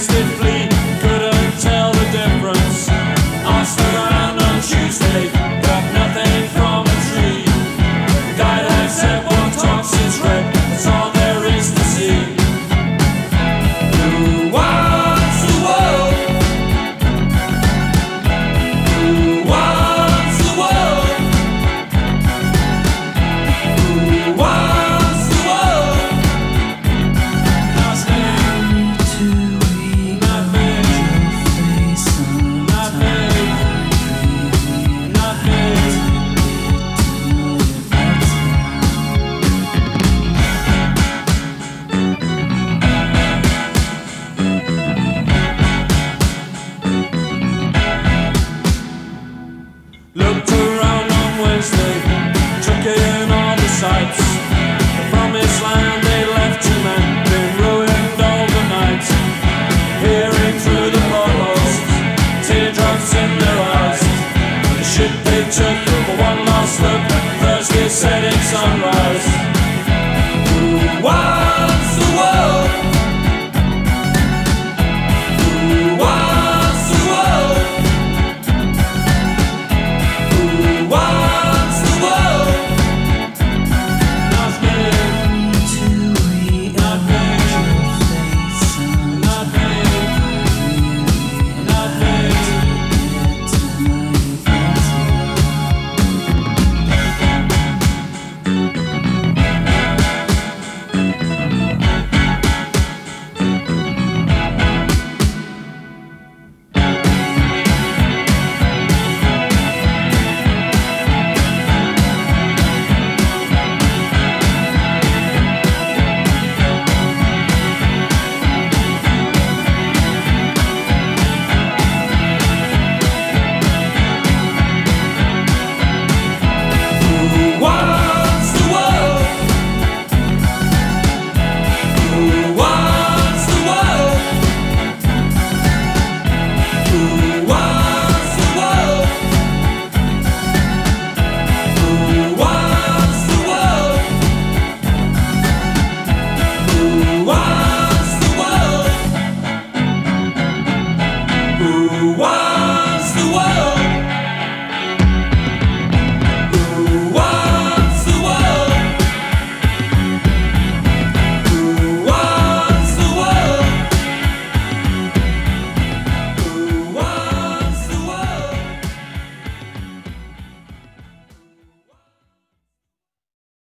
wasted fleet. sights. The promised land they left to men, been ruined all the night. Peering through the portholes, teardrops in their eyes. The ship they took for one last look, Thursday setting sunrise. Ooh, wow.